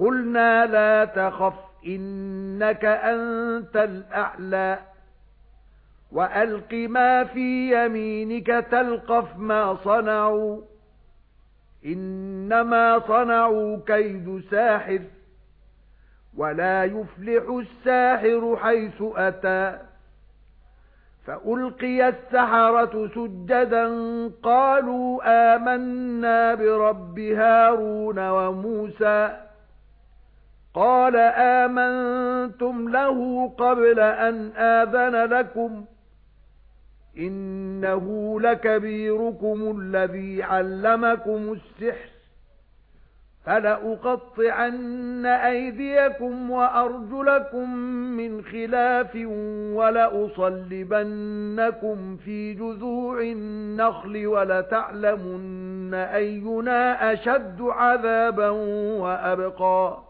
قُلْنَا لَا تَخَفْ إِنَّكَ أَنْتَ الْأَعْلَى. وَأَلْقِ مَا فِي يَمِينِكَ تَلْقَفْ مَا صَنَعُوا. إِنَّمَا صَنَعُوا كَيْدُ سَاحِرٍ وَلَا يُفْلِحُ السَّاحِرُ حَيْثُ أَتَى. فَأُلْقِيَ السَّحَرَةُ سُجَّدًا قَالُوا آمَنَّا بِرَبِّ هَارُونَ وَمُوسَى. قَالَ آمَنْتُمْ لَهُ قَبْلَ أَنْ آذَنَ لَكُمْ إِنَّهُ لَكَبِيرُكُمُ الَّذِي عَلَّمَكُمُ السِّحْرَ فَلَأُقَطِّعَنَّ أَيْدِيَكُمْ وَأَرْجُلَكُمْ مِنْ خِلَافٍ وَلَأُصَلِّبَنَّكُمْ فِي جُذُوعِ النَّخْلِ وَلَتَعْلَمُنَّ أَيُّنَا أَشَدُّ عَذَابًا وَأَبْقَى